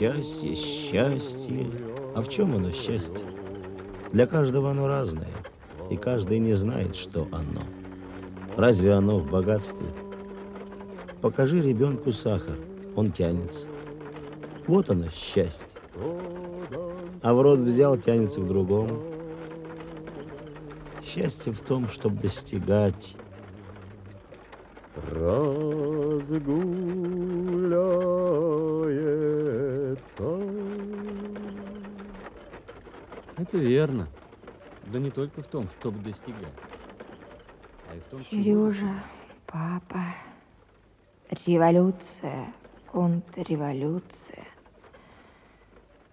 Счастье, счастье. А в чем оно счастье? Для каждого оно разное, и каждый не знает, что оно. Разве оно в богатстве? Покажи ребенку сахар, он тянется. Вот оно счастье. А в рот взял, тянется к другому. Счастье в том, чтобы достигать. Не только в том, чтобы достигать, а и в том, чего- Сережа, папа, революция, контрреволюция.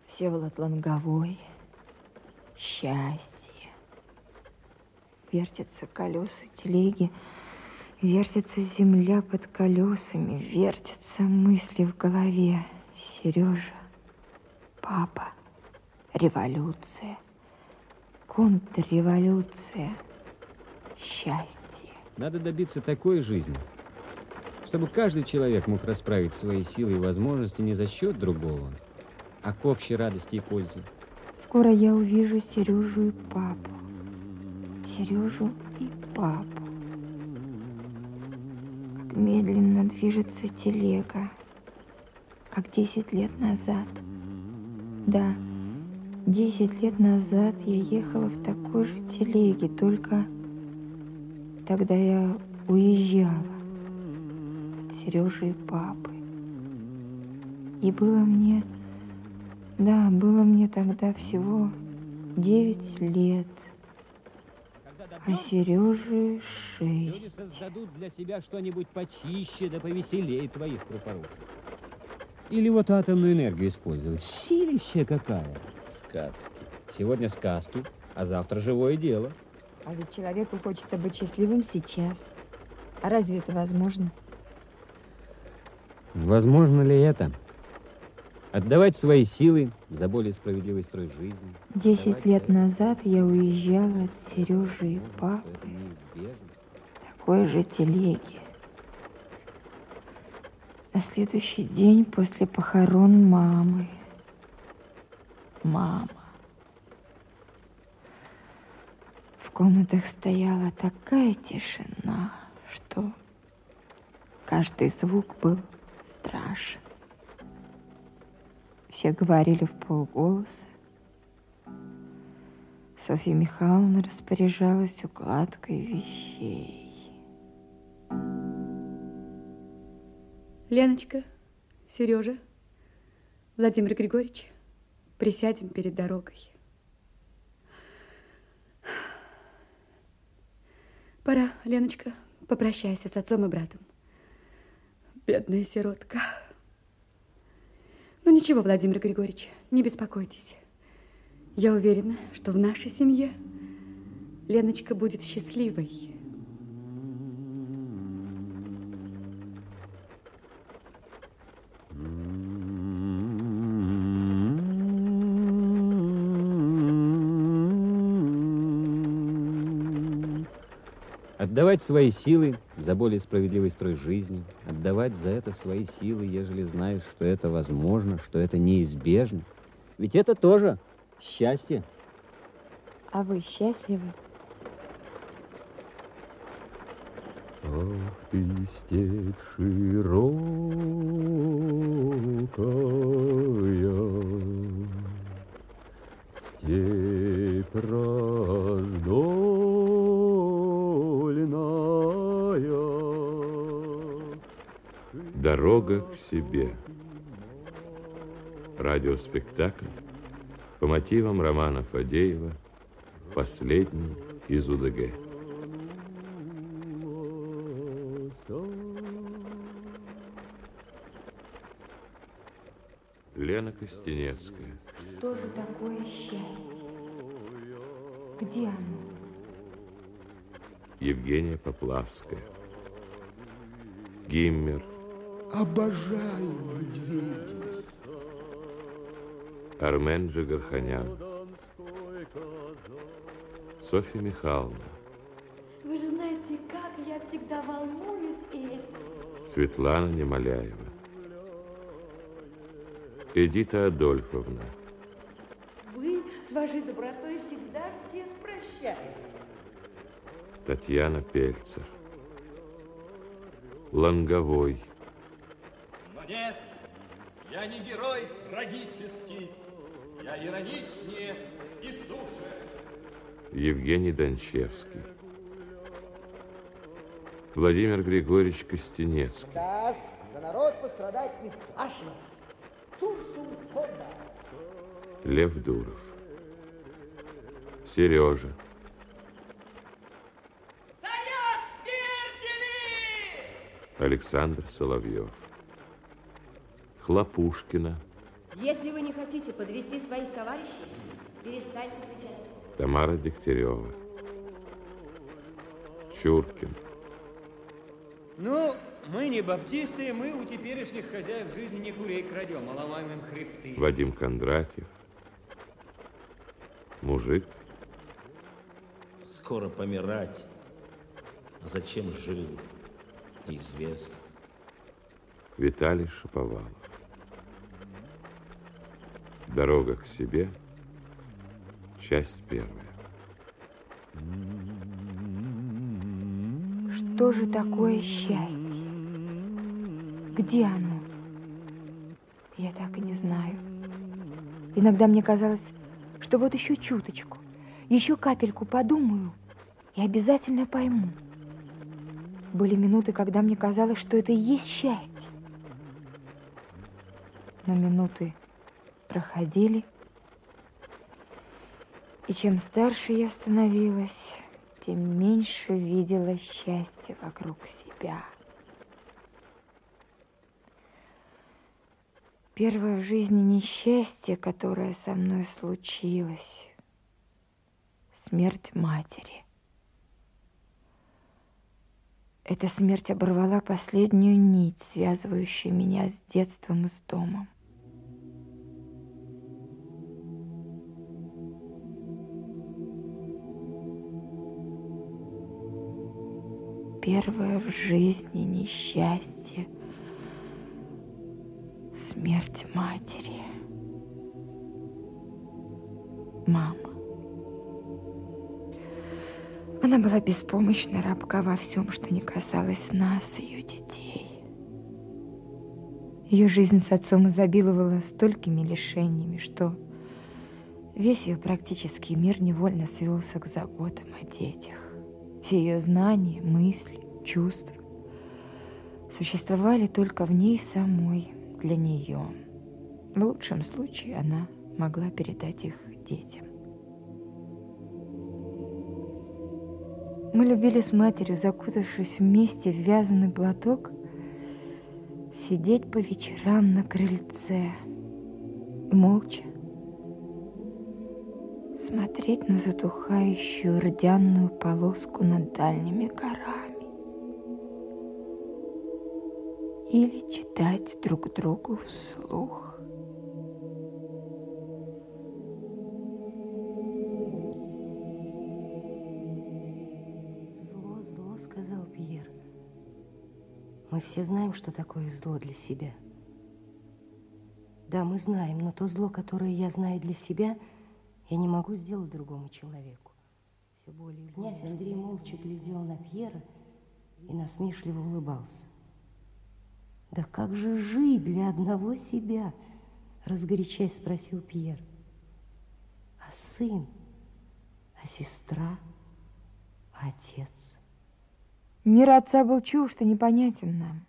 Всеволод Лонговой, счастье. Вертятся колеса телеги, вертится земля под колесами, вертятся мысли в голове. Сережа, папа, революция, контрреволюция, счастье. Надо добиться такой жизни, чтобы каждый человек мог расправить свои силы и возможности не за счет другого, а к общей радости и пользе. Скоро я увижу Сережу и папу. Сережу и папу. Как медленно движется телега. Как десять лет назад. Да, десять лет назад я ехала в такой же телеге, только тогда я уезжала от Сережи и папы. И было мне да, было мне тогда всего девять лет, а Сереже Люди шесть. создадут для себя что-нибудь почище да повеселее твоих прупорушек. Или вот атомную энергию использовать. Силища какая. Сказки. Сегодня сказки, а завтра живое дело. А ведь человеку хочется быть счастливым сейчас. А разве это возможно? Возможно ли это? Отдавать свои силы за более справедливый строй жизни. Десять лет назад я уезжала от Сережи и папы такой же телеге. На следующий день после похорон мамы. Мама. В комнатах стояла такая тишина, что каждый звук был страшен. Все говорили в полголоса. Софья Михайловна распоряжалась укладкой вещей. Леночка, Сережа, Владимир Григорьевич, присядем перед дорогой. Пора, Леночка, попрощайся с отцом и братом. Бедная сиротка. Ну ничего, Владимир Григорьевич, не беспокойтесь. Я уверена, что в нашей семье Леночка будет счастливой. Отдавать свои силы за более справедливый строй жизни, отдавать за это свои силы, ежели знаешь, что это возможно, что это неизбежно. Ведь это тоже счастье. А вы счастливы? Ах ты, степь широкая, степь раздольная. Дорога к себе. Радиоспектакль по мотивам романа Фадеева «Последний из УДГ». Лена Костенецкая. Что же такое счастье? Где оно? Евгения Поплавская. Гиммер, Обожаю медведей. Армен Джигарханян, Софья Михайловна, Вы же знаете, как я всегда волнуюсь этим. Светлана Немоляева, Эдита Адольфовна, Вы с вашей добротой всегда всех прощаете. Татьяна Пельцер, Ланговой, Нет, я не герой трагический, я ироничнее и суше. Евгений Дончевский, Владимир Григорьевич Костенецкий, Газ, за народ пострадать не страшно. Сурсум хода. Лев Дуров, Сережа, Александр Соловьев, Хлопушкина, Если вы не хотите подвести своих товарищей, перестаньте кричать. Тамара Дегтярева, Чуркин, Ну, мы не баптисты, мы у теперешних хозяев жизни не курей крадем, а ломаем им хребты. Вадим Кондратьев, Мужик, Скоро помирать. А зачем жил? Неизвестно. Виталий Шаповалов. Дорога к себе. Часть первая. Что же такое счастье? Где оно? Я так и не знаю. Иногда мне казалось, что вот еще чуточку, еще капельку подумаю и обязательно пойму. Были минуты, когда мне казалось, что это и есть счастье. Но минуты проходили, и чем старше я становилась, тем меньше видела счастья вокруг себя. Первое в жизни несчастье, которое со мной случилось, смерть матери. Эта смерть оборвала последнюю нить, связывающую меня с детством и с домом. Первое в жизни несчастье – смерть матери. Мама. Она была беспомощна, рабка во всем, что не касалось нас, ее детей. Ее жизнь с отцом изобиловала столькими лишениями, что весь ее практический мир невольно свелся к заботам о детях. Все ее знания, мысли, чувства существовали только в ней самой, для нее. В лучшем случае она могла передать их детям. Мы любили с матерью, закутавшись вместе в вязаный платок, сидеть по вечерам на крыльце и молча смотреть на затухающую рдяную полоску над дальними горами или читать друг другу вслух. Зло, зло, сказал Пьер. Мы все знаем, что такое зло для себя. Да, мы знаем, но то зло, которое я знаю для себя, я не могу сделать другому человеку. Все более Князь Андрей молча глядел на Пьера и насмешливо улыбался. Да как же жить для одного себя? Разгорячаясь, спросил Пьер. А сын? А сестра? А отец? Мир отца был чужд и непонятен нам.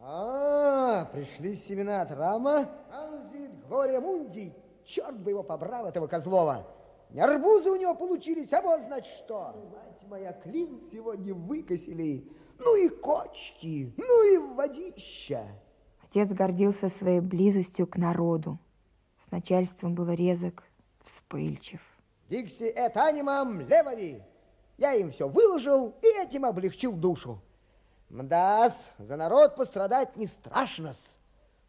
А, пришли семена от Рама. Анзит, горе мунди. Черт бы его побрал, этого Козлова. Не арбузы у него получились, а вот значит что. Мать моя, клин сегодня выкосили. Ну и кочки, ну и водища. Отец гордился своей близостью к народу. С начальством был резок, вспыльчив. Дикси эт анимам левови. Я им все выложил и этим облегчил душу. Мдас, за народ пострадать не страшно-с.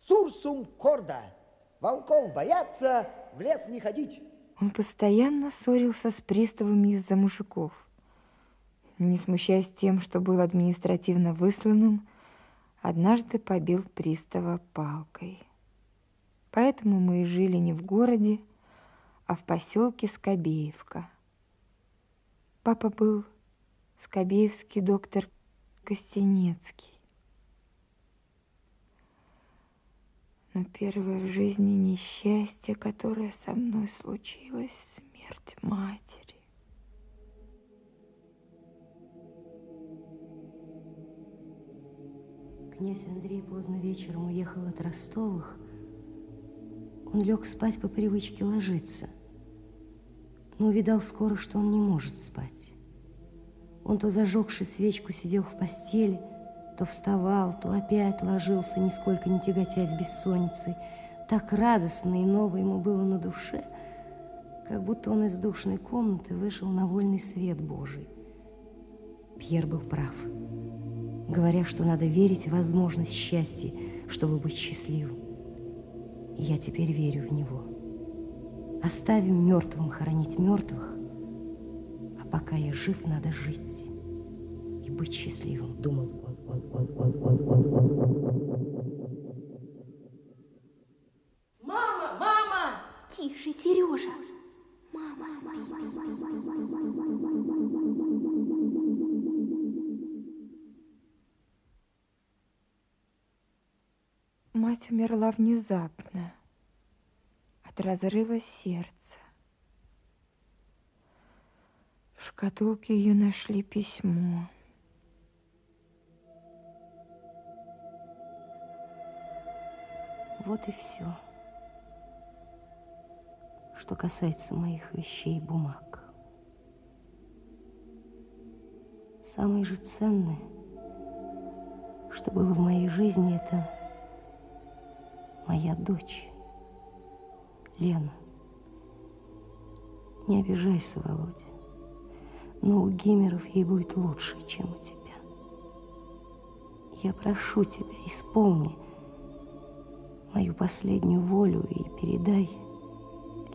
Сурсум корда. Волков боятся, в лес не ходить. Он постоянно ссорился с приставами из-за мужиков. Не смущаясь тем, что был административно высланным, однажды побил пристава палкой. Поэтому мы и жили не в городе, а в поселке Скобеевка. Папа был скобеевский доктор Костенецкий. Но первое в жизни несчастье, которое со мной случилось, смерть матери. Князь Андрей поздно вечером уехал от Ростовых. Он лег спать по привычке ложиться, но увидал скоро, что он не может спать. Он то зажегший свечку сидел в постели, то вставал, то опять ложился, нисколько не тяготясь бессонницей. Так радостно и ново ему было на душе, как будто он из душной комнаты вышел на вольный свет Божий. Пьер был прав, говоря, что надо верить в возможность счастья, чтобы быть счастливым. И я теперь верю в него. Оставим мертвым хоронить мертвых, а пока я жив, надо жить и быть счастливым, думал он. Мама, мама! Тише, Сережа. Мама спит. Мать умерла внезапно от разрыва сердца. В шкатулке ее нашли письмо. Вот и все, что касается моих вещей и бумаг. Самое же ценное, что было в моей жизни, это моя дочь, Лена. Не обижайся, Володя, но у Гимеров ей будет лучше, чем у тебя. Я прошу тебя, исполни мою последнюю волю и передай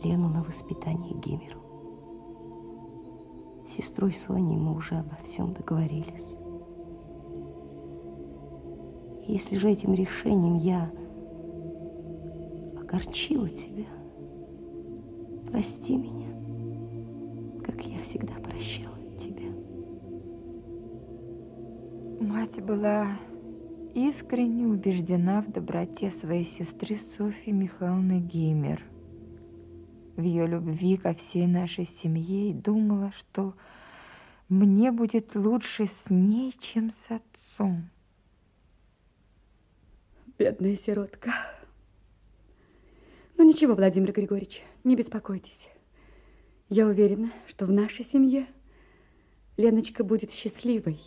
Лену на воспитание Гимеру. С сестрой Соней мы уже обо всем договорились. Если же этим решением я огорчила тебя, прости меня, как я всегда прощала тебя. Мать была искренне убеждена в доброте своей сестры Софьи Михайловны Геймер, в ее любви ко всей нашей семье и думала, что мне будет лучше с ней, чем с отцом. Бедная сиротка. Ну ничего, Владимир Григорьевич, не беспокойтесь. Я уверена, что в нашей семье Леночка будет счастливой.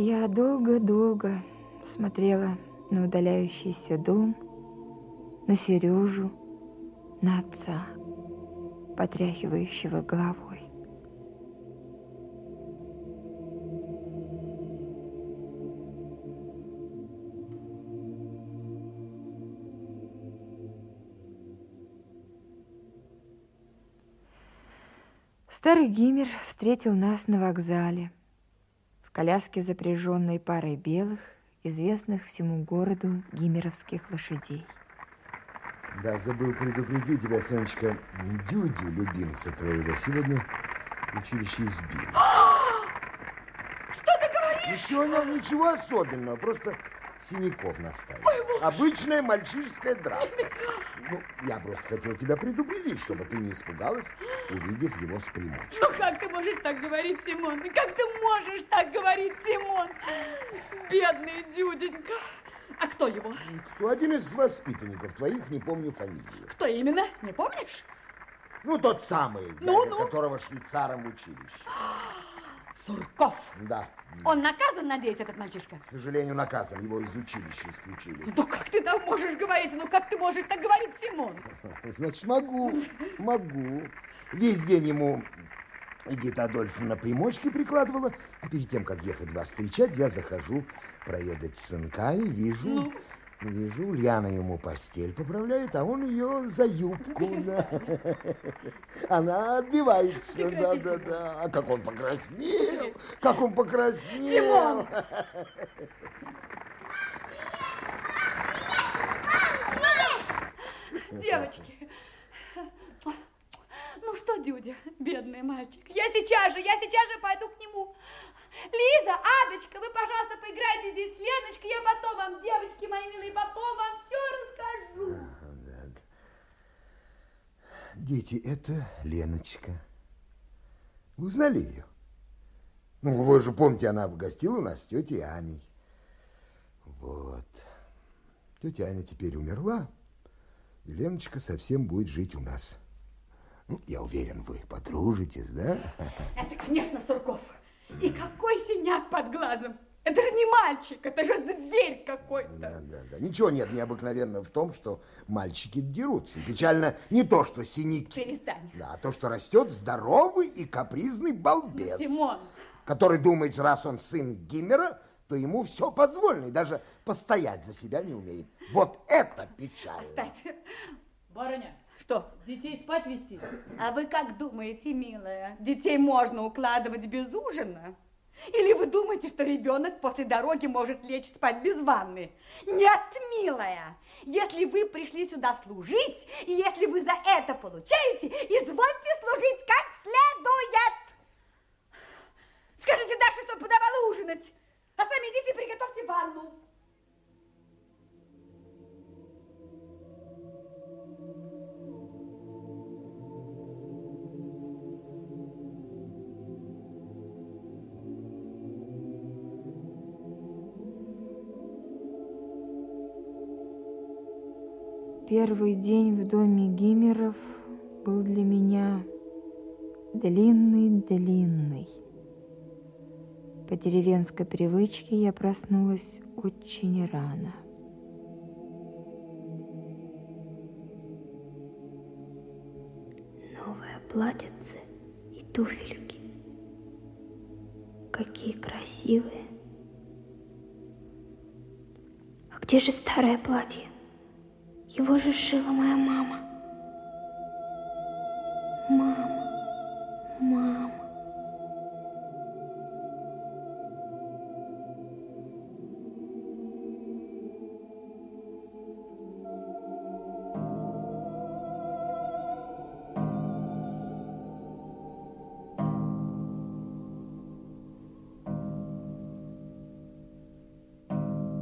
Я долго-долго смотрела на удаляющийся дом, на Сережу, на отца, потряхивающего головой. Старый Гимер встретил нас на вокзале коляске, запряженной парой белых, известных всему городу гимеровских лошадей. Да, забыл предупредить тебя, Сонечка, Дюдю, любимца твоего, сегодня в училище избили. Что ты говоришь? Ничего, ничего особенного, просто синяков наставил. Обычная мальчишеская драка. Ну, я просто хотел тебя предупредить, чтобы ты не испугалась, увидев его с примочкой. Ну как ты можешь так говорить, Симон? Как ты можешь так говорить, Симон? Бедный Дюденька. А кто его? Кто один из воспитанников твоих, не помню фамилию. Кто именно? Не помнишь? Ну, тот самый, Ну, дядя, ну. которого швейцаром в училище. Сурков! Да. Он наказан, надеюсь, этот мальчишка? К сожалению, наказан. Его из училища исключили. Ну как ты так можешь говорить? Ну как ты можешь так говорить, Симон? Значит, могу, могу. Весь день ему Эдита Адольфовна примочки прикладывала, а перед тем, как ехать вас встречать, я захожу проведать сынка и вижу... Ну? Вижу, Ульяна ему постель поправляет, а он ее за юбку. Да. Она отбивается. Да, да, да. А как он покраснел! Как он покраснел! Симон! Девочки, ну что, Дюдя, бедный мальчик, я сейчас же, я сейчас же пойду к нему. Лиза, Адочка, вы, пожалуйста, поиграйте здесь с Леночкой, я потом вам, девочки мои милые, потом вам все расскажу. Дети, это Леночка. Вы узнали ее? Ну, вы же помните, она гостила у нас с тетей Аней. Вот. Тетя Аня теперь умерла, и Леночка совсем будет жить у нас. Ну, я уверен, вы подружитесь, да? Это, конечно, Сурков. И какой синяк под глазом. Это же не мальчик, это же зверь какой-то. Да, да, да. Ничего нет необыкновенного в том, что мальчики дерутся. И печально не то, что синяки, Перестань. да, а то, что растет здоровый и капризный балбес. Симон, который думает, раз он сын Гиммера, то ему все позволено, и даже постоять за себя не умеет. Вот это печально. оставь. Барыня, Что? детей спать вести? А вы как думаете, милая, детей можно укладывать без ужина? Или вы думаете, что ребенок после дороги может лечь спать без ванны? Нет, милая, если вы пришли сюда служить, и если вы за это получаете, извольте служить как следует. Скажите Даше, что подавала ужинать, а сами идите приготовьте ванну. Первый день в доме Гиммеров был для меня длинный-длинный. По деревенской привычке я проснулась очень рано. Новое платьице и туфельки. Какие красивые. А где же старое платье? Его же сшила моя мама. Мама, мама.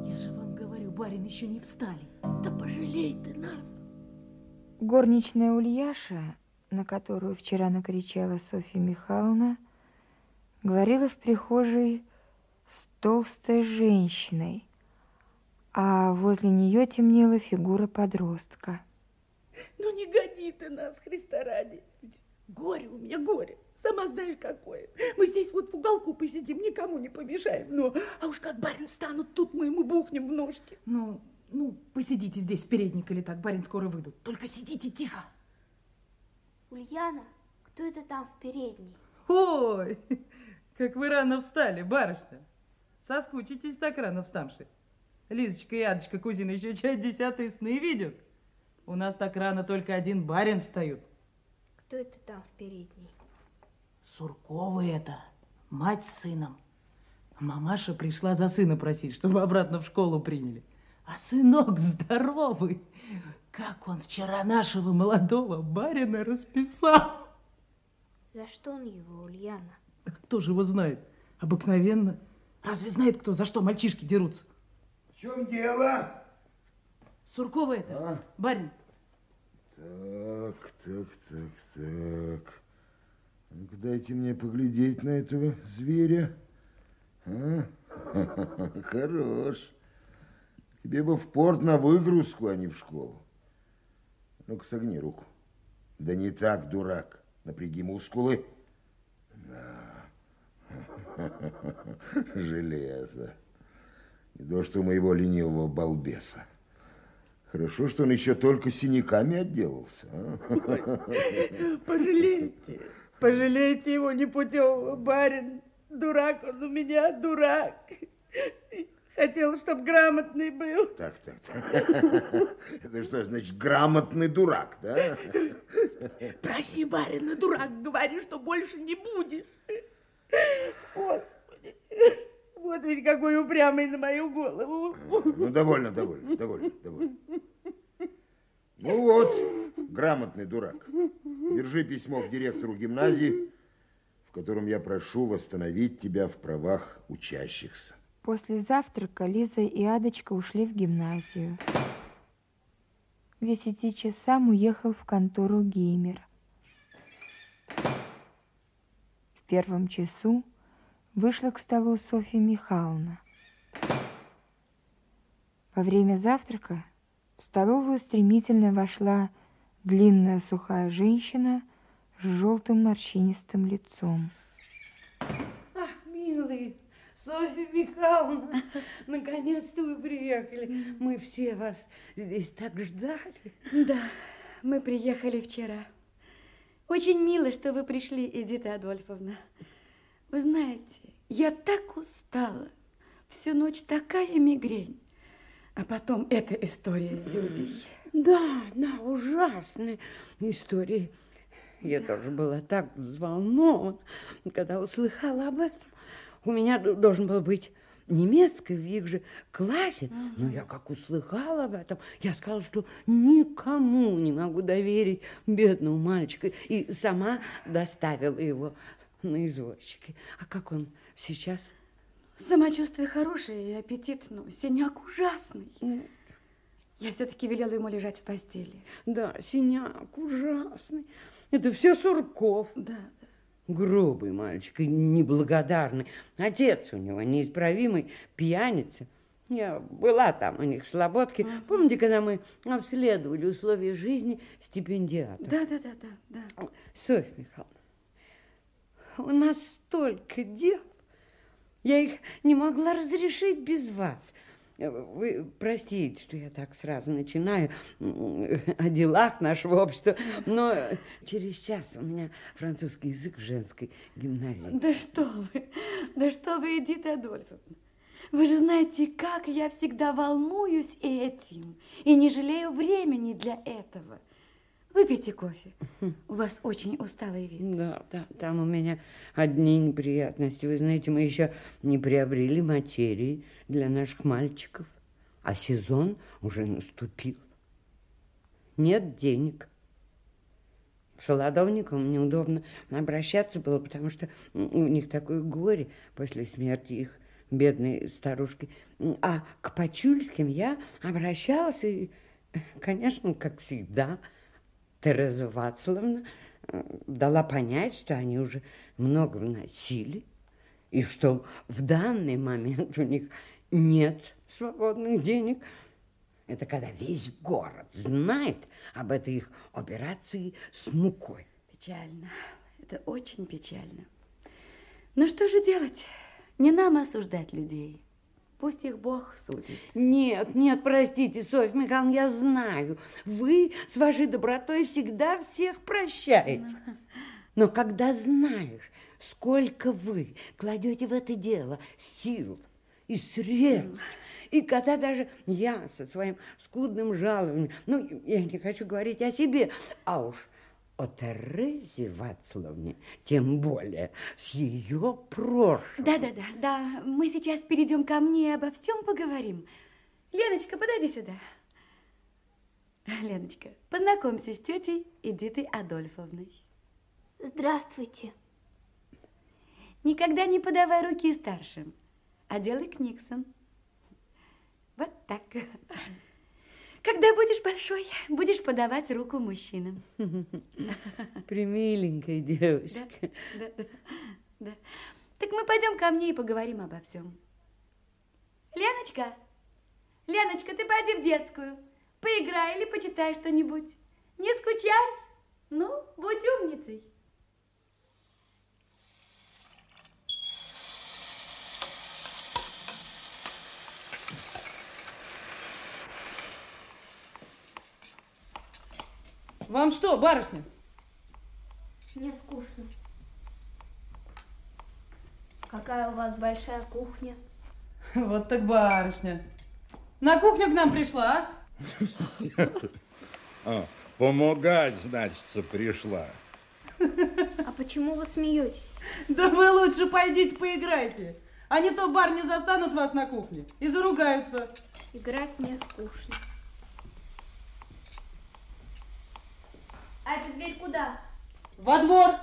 Я же вам говорю, барин, еще не встали. Горничная Ульяша, на которую вчера накричала Софья Михайловна, говорила в прихожей с толстой женщиной, а возле нее темнела фигура подростка. Ну не гони ты нас, Христа ради. Горе у меня, горе. Сама знаешь, какое. Мы здесь вот в уголку посидим, никому не помешаем. Но, а уж как барин станут, тут мы ему бухнем в ножки. Ну, ну, посидите здесь, передник или так, барин скоро выйдут. Только сидите тихо. Ульяна, кто это там в передней? Ой, как вы рано встали, барышня. Соскучитесь так рано вставши. Лизочка и Адочка, кузина, еще чай десятые сны видят. У нас так рано только один барин встают. Кто это там в передней? Сурковы это, мать с сыном. Мамаша пришла за сына просить, чтобы обратно в школу приняли. А сынок здоровый. Как он вчера нашего молодого барина расписал. За что он его, Ульяна? Да Кто же его знает? Обыкновенно. Разве знает кто, за что мальчишки дерутся? В чем дело? Суркова это, барин. Так, так, так, так. Ну-ка дайте мне поглядеть на этого зверя. А? Хорош. Тебе бы в порт на выгрузку, а не в школу. Ну-ка согни руку. Да не так, дурак. Напряги мускулы. Да. Железо. Не то, что моего ленивого балбеса. Хорошо, что он еще только синяками отделался. а? Пожалейте, пожалейте его непутевого, барин. Дурак он у меня, дурак. Хотел, чтоб грамотный был. Так, так, так. Это что значит грамотный дурак, да? Проси барина, дурак, говори, что больше не будешь. Вот, вот ведь какой упрямый на мою голову. Ну, довольно, довольно, довольно, довольно. Ну вот, грамотный дурак. Держи письмо к директору гимназии, в котором я прошу восстановить тебя в правах учащихся. После завтрака Лиза и Адочка ушли в гимназию. К десяти часам уехал в контору Геймер. В первом часу вышла к столу Софья Михайловна. Во время завтрака в столовую стремительно вошла длинная сухая женщина с желтым морщинистым лицом. Софья Михайловна, наконец-то вы приехали. Мы все вас здесь так ждали. Да, мы приехали вчера. Очень мило, что вы пришли, Эдита Адольфовна. Вы знаете, я так устала. Всю ночь такая мигрень. А потом эта история с Дюдей. Да, да, ужасная история. Я тоже была так взволнована, когда услыхала об этом. У меня должен был быть немецкий в их же классе. Но я как услыхала об этом, я сказала, что никому не могу доверить бедного мальчика. И сама доставила его на извозчике. А как он сейчас? Самочувствие хорошее и аппетит, но синяк ужасный. Я все-таки велела ему лежать в постели. Да, синяк ужасный. Это все Сурков. Да, Грубый мальчик и неблагодарный. Отец у него неисправимый пьяница. Я была там у них в Слободке. Помните, когда мы обследовали условия жизни стипендиатов? Да, да, да, да, да. Софья Михайловна, у нас столько дел. Я их не могла разрешить без вас. Вы простите, что я так сразу начинаю о делах нашего общества, но через час у меня французский язык в женской гимназии. Да что вы, да что вы, Эдита Адольфовна. Вы же знаете, как я всегда волнуюсь этим и не жалею времени для этого. Выпейте кофе. У вас очень усталый вид. Да, да, там у меня одни неприятности. Вы знаете, мы еще не приобрели материи для наших мальчиков, а сезон уже наступил. Нет денег. К солодовникам неудобно обращаться было, потому что у них такое горе после смерти их бедной старушки. А к Пачульским я обращалась, и, конечно, как всегда, Тереза Вацлавна э, дала понять, что они уже много вносили, и что в данный момент у них нет свободных денег. Это когда весь город знает об этой их операции с мукой. Печально. Это очень печально. Но что же делать? Не нам осуждать людей. Пусть их Бог судит. Нет, нет, простите, Софья Михайловна, я знаю. Вы с вашей добротой всегда всех прощаете. Но когда знаешь, сколько вы кладете в это дело сил и средств, и когда даже я со своим скудным жалованием, ну, я не хочу говорить о себе, а уж о Терезе Вацлавне, тем более с ее прошлым. Да, да, да, да. Мы сейчас перейдем ко мне и обо всем поговорим. Леночка, подойди сюда. Леночка, познакомься с тетей Эдитой Адольфовной. Здравствуйте. Никогда не подавай руки старшим, а делай книксон. Вот так. Когда будешь большой, будешь подавать руку мужчинам. Примиленькая девочка. Да, да, да. Так мы пойдем ко мне и поговорим обо всем. Леночка, Леночка, ты пойди в детскую. Поиграй или почитай что-нибудь. Не скучай. Ну, будь умницей. Вам что, барышня? Мне скучно. Какая у вас большая кухня. Вот так барышня. На кухню к нам пришла, а? А, помогать, значит, пришла. А почему вы смеетесь? Да вы лучше пойдите поиграйте. А не то барни застанут вас на кухне и заругаются. Играть мне скучно. А эта дверь куда? Во двор.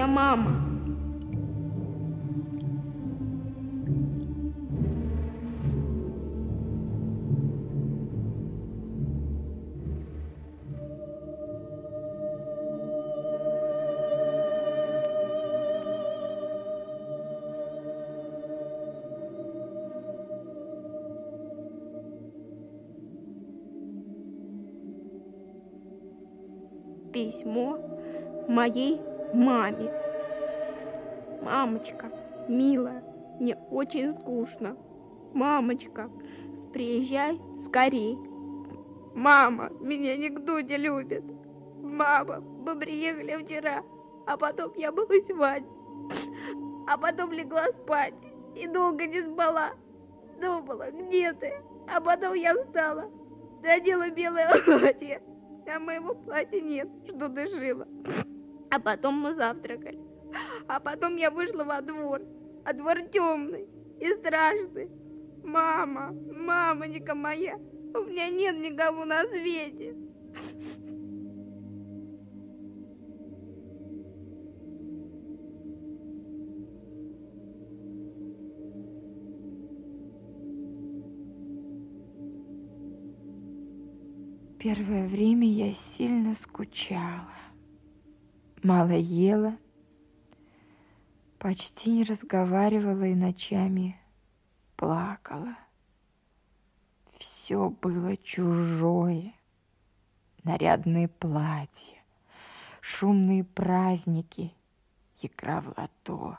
Моя мама? Письмо моей маме. Мамочка, милая, мне очень скучно. Мамочка, приезжай скорей. Мама, меня никто не любит. Мама, мы приехали вчера, а потом я была свадьбе. А потом легла спать и долго не спала. Думала, где ты? А потом я встала, надела белое платье, а моего платья нет, что ты шила. А потом мы завтракали. А потом я вышла во двор, а двор темный и страшный. Мама, мамонька моя, у меня нет никого на свете. Первое время я сильно скучала. Мало ела, почти не разговаривала и ночами плакала. Все было чужое. Нарядные платья, шумные праздники, игра в лото.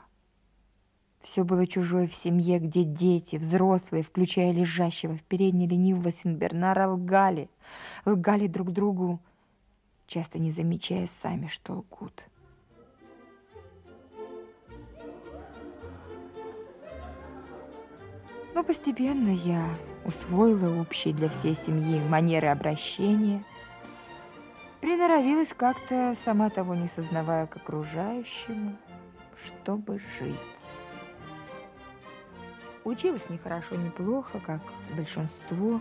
Все было чужое в семье, где дети, взрослые, включая лежащего в передней ленивого Синбернара, лгали. Лгали друг другу, часто не замечая сами, что лгут. Но постепенно я усвоила общие для всей семьи манеры обращения, приноровилась как-то, сама того не сознавая к окружающему, чтобы жить. Училась не хорошо, не плохо, как большинство.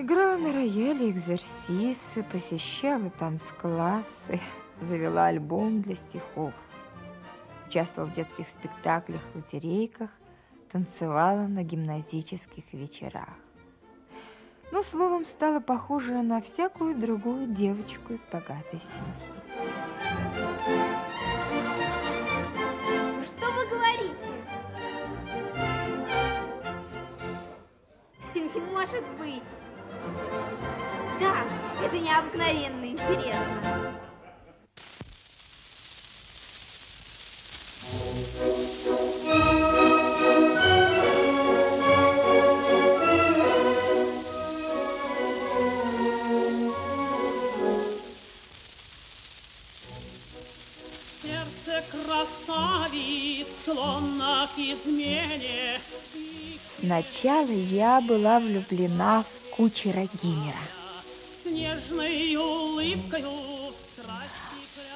Играла на рояле экзерсисы, посещала танцклассы, завела альбом для стихов. Участвовала в детских спектаклях, лотерейках, танцевала на гимназических вечерах. Ну, словом, стала похожа на всякую другую девочку из богатой семьи. Что вы говорите? Не может быть. Да, это необыкновенно интересно. Сердце красавиц склонно к измене. Сначала я была влюблена в кучера Гиммера. Нежной улыбкою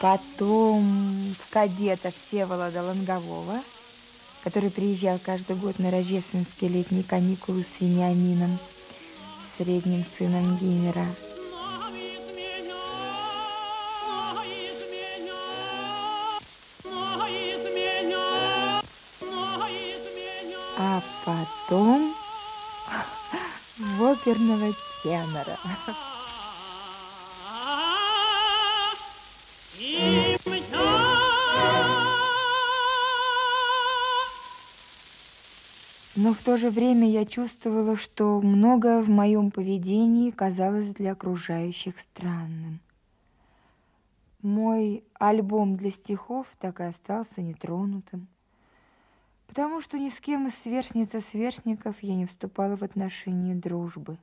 Потом в кадета Всеволода Лонгового, который приезжал каждый год на рождественские летние каникулы с Вениамином, средним сыном Гиммера. А потом в оперного тенора. Но в то же время я чувствовала, что многое в моем поведении казалось для окружающих странным. Мой альбом для стихов так и остался нетронутым, потому что ни с кем из сверстниц-сверстников я не вступала в отношения дружбы.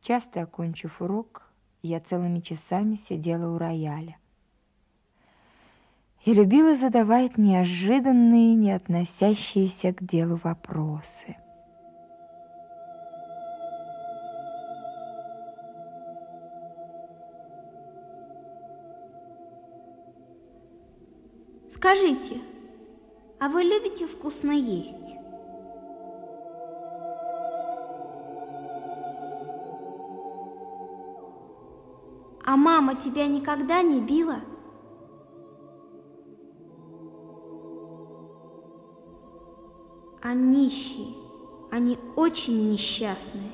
Часто окончив урок, я целыми часами сидела у рояля и любила задавать неожиданные, не относящиеся к делу вопросы. Скажите, а вы любите вкусно есть? А мама тебя никогда не била? А нищие, они очень несчастные.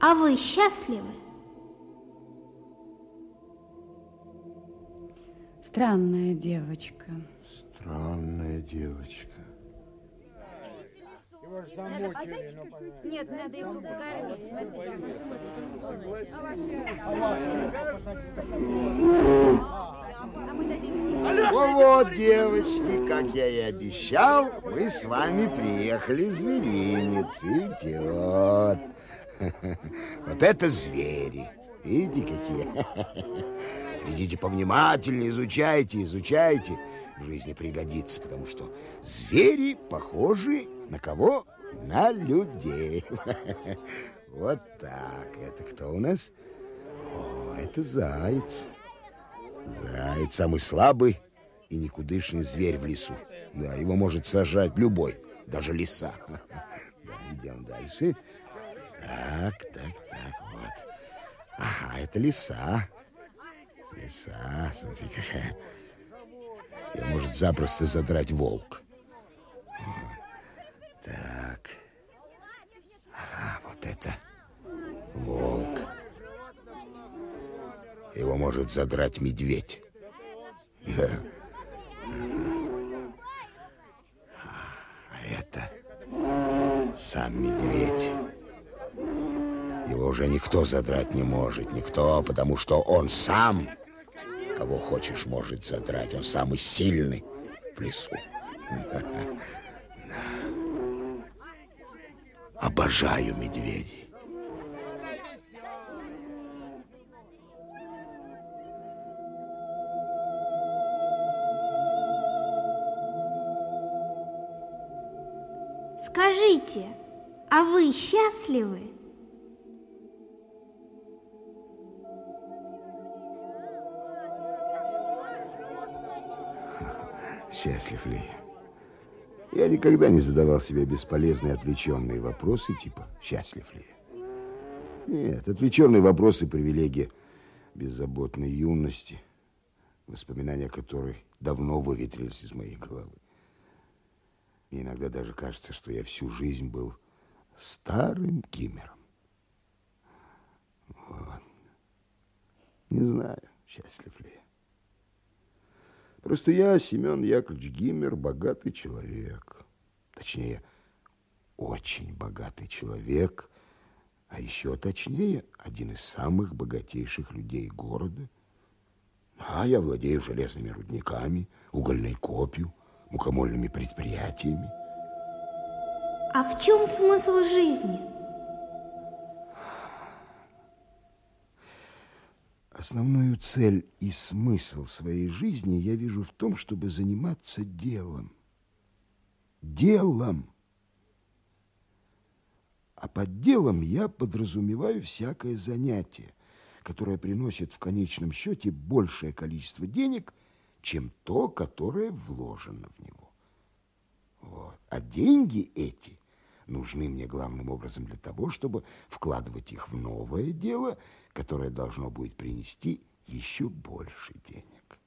А вы счастливы? Странная девочка. Странная девочка. Его же замучили, ну, Нет, надо его покормить. Смотри, как он смотрит. Ну вот, девочки, как я и обещал, мы с вами приехали зверинец. Видите, вот. Вот это звери. Видите, какие? Идите повнимательнее, изучайте, изучайте. В жизни пригодится, потому что звери похожи на кого? На людей. Вот так. Это кто у нас? О, это заяц. Заяц самый слабый и никудышный зверь в лесу. Да, его может сажать любой, даже лиса. Да, идем дальше. Так, так, так, вот. Ага, это лиса. Лиса, смотри, какая. Ее может запросто задрать волк. Так. Ага, вот это волк. Его может задрать медведь. Да. А это сам медведь. Его уже никто задрать не может. Никто, потому что он сам, кого хочешь, может задрать. Он самый сильный в лесу. Обожаю медведей. Скажите, а вы счастливы? Счастлив ли я? Я никогда не задавал себе бесполезные отвлеченные вопросы, типа «счастлив ли я?». Нет, отвлеченные вопросы – привилегия беззаботной юности, воспоминания которой давно выветрились из моей головы. Мне иногда даже кажется, что я всю жизнь был старым кимером. Вот. Не знаю, счастлив ли я. Просто я, Семен Яковлевич Гиммер, богатый человек. Точнее, очень богатый человек, а еще точнее, один из самых богатейших людей города. А я владею железными рудниками, угольной копью, мукомольными предприятиями. А в чем смысл жизни? Основную цель и смысл своей жизни я вижу в том, чтобы заниматься делом. Делом. А под делом я подразумеваю всякое занятие, которое приносит в конечном счете большее количество денег, чем то, которое вложено в него. Вот. А деньги эти нужны мне главным образом для того, чтобы вкладывать их в новое дело, которое должно будет принести еще больше денег.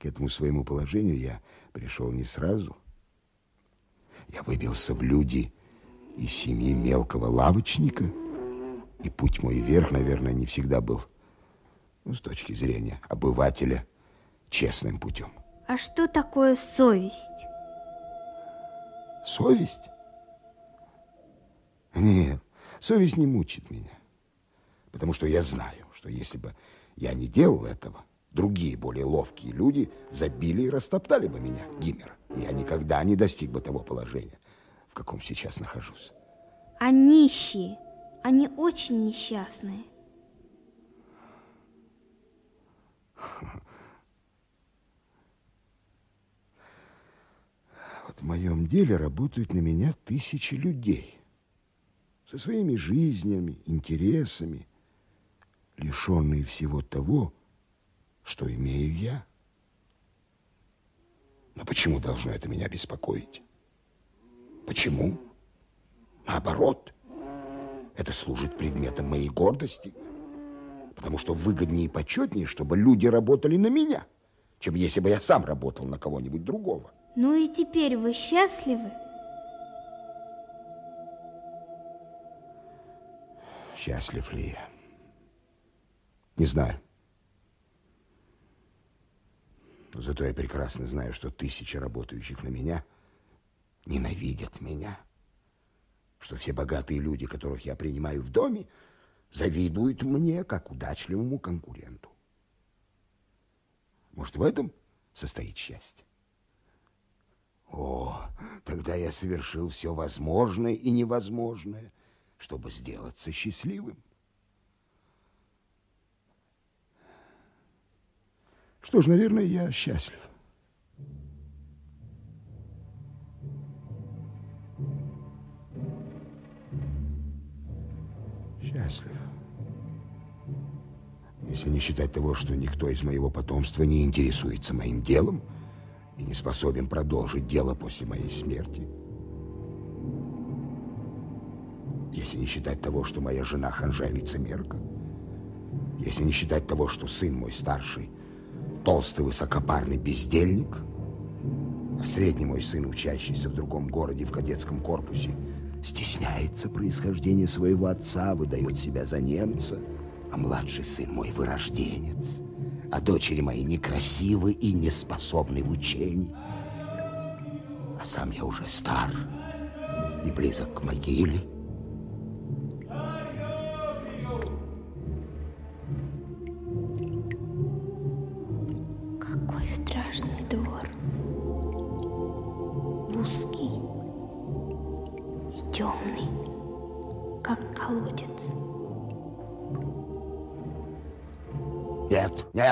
К этому своему положению я пришел не сразу. Я выбился в люди из семьи мелкого лавочника, и путь мой вверх, наверное, не всегда был, ну, с точки зрения обывателя, честным путем. А что такое совесть? Совесть? Нет, совесть не мучит меня. Потому что я знаю, что если бы я не делал этого, другие, более ловкие люди забили и растоптали бы меня, Гиммера. Я никогда не достиг бы того положения, в каком сейчас нахожусь. А нищие, они очень несчастные. В моем деле работают на меня тысячи людей со своими жизнями, интересами, лишенные всего того, что имею я. Но почему должно это меня беспокоить? Почему? Наоборот, это служит предметом моей гордости, потому что выгоднее и почетнее, чтобы люди работали на меня, чем если бы я сам работал на кого-нибудь другого. Ну и теперь вы счастливы? Счастлив ли я? Не знаю. Зато я прекрасно знаю, что тысячи работающих на меня ненавидят меня. Что все богатые люди, которых я принимаю в доме, завидуют мне, как удачливому конкуренту. Может, в этом состоит счастье? О, тогда я совершил все возможное и невозможное, чтобы сделаться счастливым. Что ж, наверное, я счастлив. Счастлив. Если не считать того, что никто из моего потомства не интересуется моим делом и не способен продолжить дело после моей смерти. Если не считать того, что моя жена ханжа и лицемерка. Если не считать того, что сын мой старший толстый высокопарный бездельник, а средний мой сын, учащийся в другом городе в кадетском корпусе, стесняется происхождения своего отца, выдает себя за немца, а младший сын мой вырожденец, а дочери мои некрасивы и неспособны в учении. А сам я уже стар и близок к могиле.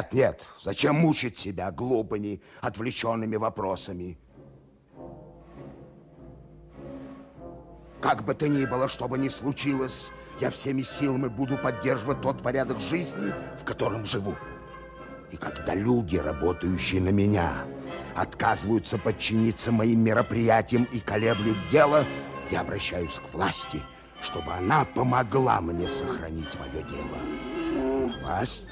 Нет, нет. Зачем мучить себя глупыми, отвлеченными вопросами? Как бы то ни было, что бы ни случилось, я всеми силами буду поддерживать тот порядок жизни, в котором живу. И когда люди, работающие на меня, отказываются подчиниться моим мероприятиям и колеблют дело, я обращаюсь к власти, чтобы она помогла мне сохранить мое дело. Власть,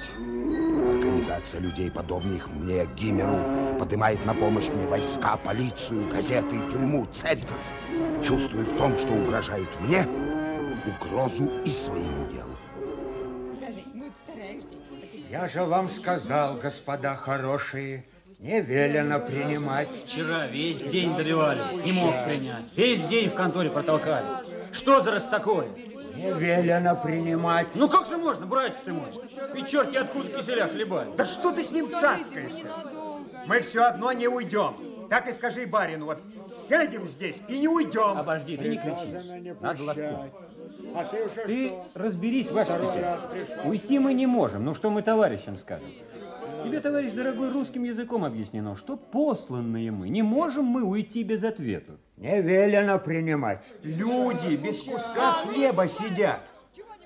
организация людей, подобных мне, Гимеру, поднимает на помощь мне войска, полицию, газеты, тюрьму, церковь, чувствуя в том, что угрожает мне, угрозу и своему делу. Я же вам сказал, господа хорошие, не велено принимать. Вчера весь день добивались, не мог принять. Весь день в конторе протолкали. Что за раз такое? Не велено принимать. Ну как же можно, братец ты мой? Ведь черти откуда киселя хлебали. Да что ты с ним цацкаешься? Мы все одно не уйдем. Так и скажи барину, вот сядем здесь и не уйдем. Обожди, ты не кричи. Надо лотку. А ты уже Ты что? разберись, ваше раз пришел. Уйти мы не можем, ну что мы товарищам скажем? Тебе, товарищ дорогой, русским языком объяснено, что посланные мы, не можем мы уйти без ответа. Не велено принимать. Люди без куска хлеба сидят.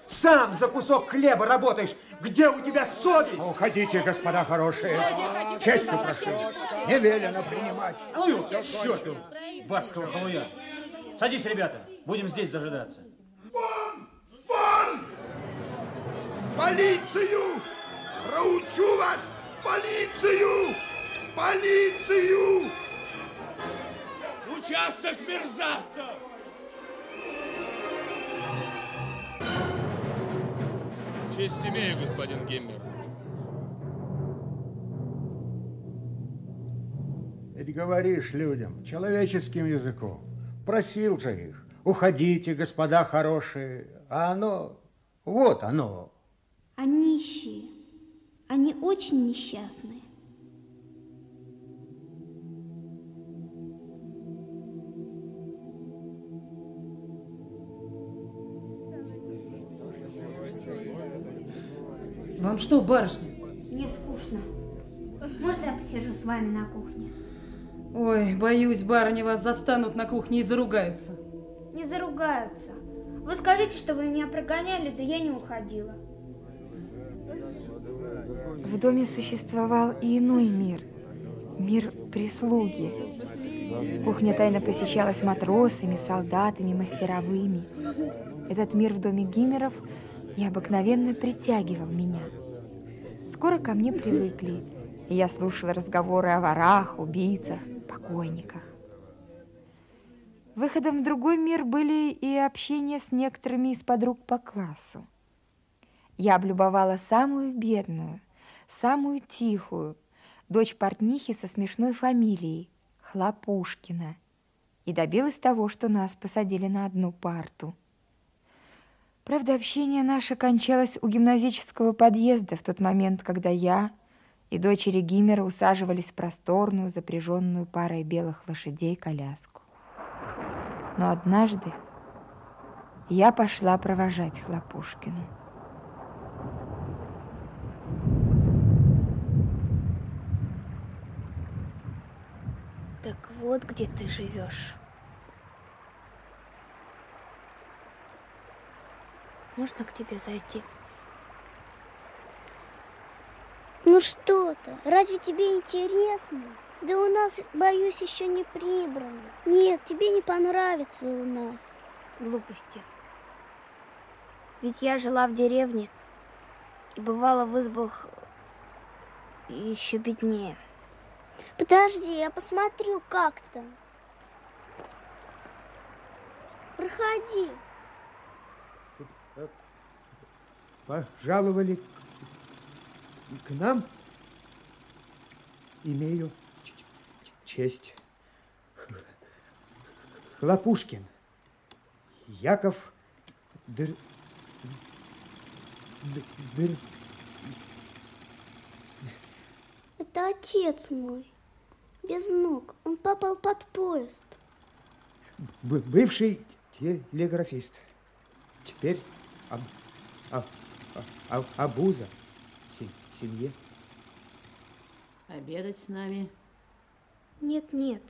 Сам за кусок хлеба работаешь. Где у тебя совесть? Уходите, господа хорошие. Честью прошу. Не велено принимать. Ну его к черту, барского халуя. Садись, ребята, будем здесь дожидаться. Вон! Вон! В полицию! Проучу вас! В полицию! В полицию! Участок мерзавцев! Честь имею, господин Гиммер. Ведь говоришь людям человеческим языком. Просил же их. Уходите, господа хорошие. А оно, вот оно. А нищие, они очень несчастные. Вам что, барышня? Мне скучно. Можно я посижу с вами на кухне? Ой, боюсь, барыни вас застанут на кухне и заругаются. Не заругаются. Вы скажите, что вы меня прогоняли, да я не уходила. В доме существовал и иной мир. Мир прислуги. Кухня тайно посещалась матросами, солдатами, мастеровыми. Этот мир в доме Гиммеров необыкновенно притягивал меня. Скоро ко мне привыкли, и я слушала разговоры о ворах, убийцах, покойниках. Выходом в другой мир были и общения с некоторыми из подруг по классу. Я облюбовала самую бедную, самую тихую, дочь портнихи со смешной фамилией Хлопушкина, и добилась того, что нас посадили на одну парту. Правда, общение наше кончалось у гимназического подъезда в тот момент, когда я и дочери Гиммера усаживались в просторную, запряженную парой белых лошадей коляску. Но однажды я пошла провожать Хлопушкину. Так вот где ты живешь. Можно к тебе зайти? Ну что ты, разве тебе интересно? Да у нас, боюсь, еще не прибрано. Нет, тебе не понравится у нас. Глупости. Ведь я жила в деревне и бывала в избах еще беднее. Подожди, я посмотрю, как там. Проходи. Пожаловали к нам. Имею честь. Хлопушкин. Яков Др... Др... Это отец мой. Без ног. Он попал под поезд. Б- бывший телеграфист. Теперь об, об, об, обуза се- семье. Обедать с нами? Нет, нет.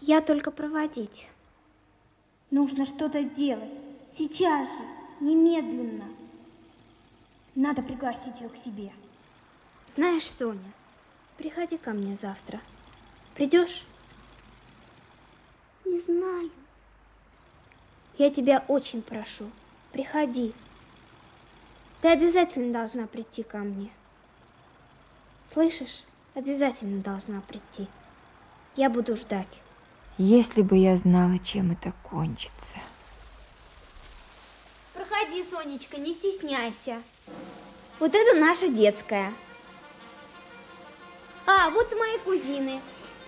Я только проводить. Нужно что-то сделать. Сейчас же, немедленно. Надо пригласить ее к себе. Знаешь, Соня, приходи ко мне завтра. Придешь? Не знаю. Я тебя очень прошу, приходи. Ты обязательно должна прийти ко мне. Слышишь? Обязательно должна прийти. Я буду ждать. Если бы я знала, чем это кончится. Проходи, Сонечка, не стесняйся. Вот это наша детская. А, вот мои кузины.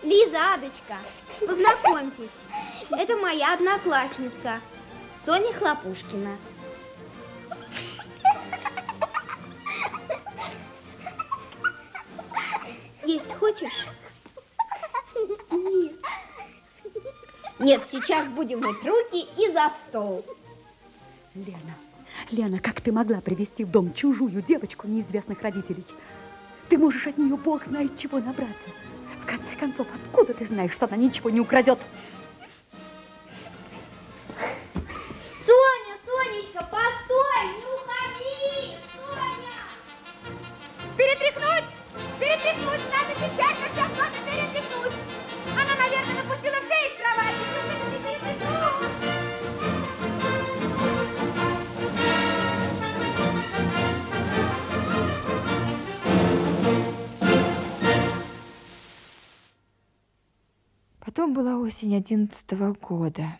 Лиза, Адочка, познакомьтесь. Это моя одноклассница, Соня Хлопушкина. Есть хочешь? Нет. Нет, сейчас будем мыть руки и за стол. Лена, Лена, как ты могла привести в дом чужую девочку неизвестных родителей? Ты можешь от нее бог знает чего набраться. В конце концов, откуда ты знаешь, что она ничего не украдет? Была осень одиннадцатого года.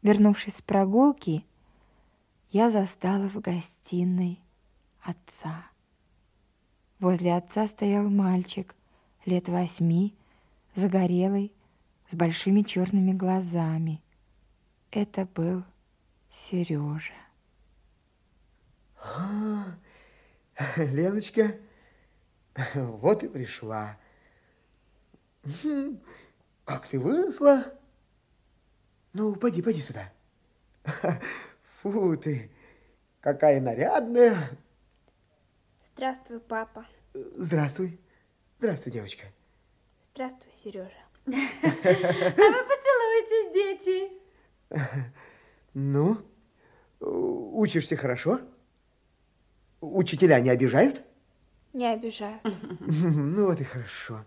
Вернувшись с прогулки, я застала в гостиной отца. Возле отца стоял мальчик лет восьми, загорелый, с большими черными глазами. Это был Сережа. А, Леночка, вот и пришла. Как ты выросла? Ну, пойди, пойди сюда. Фу ты, какая нарядная. Здравствуй, папа. Здравствуй. Здравствуй, девочка. Здравствуй, Сережа. А вы поцелуйтесь, дети. Ну, учишься хорошо? Учителя не обижают? Не обижаю. Ну вот и хорошо.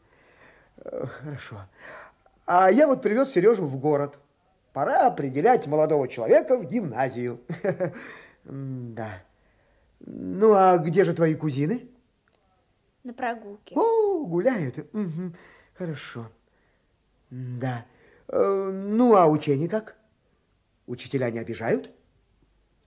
Э, Хорошо. А я вот привез Сережу в город. Пора определять молодого человека в гимназию. Да. Ну, а где же твои кузины? На прогулке. О, гуляют. Хорошо. Да. Э, Ну, а учение как? Учителя не обижают?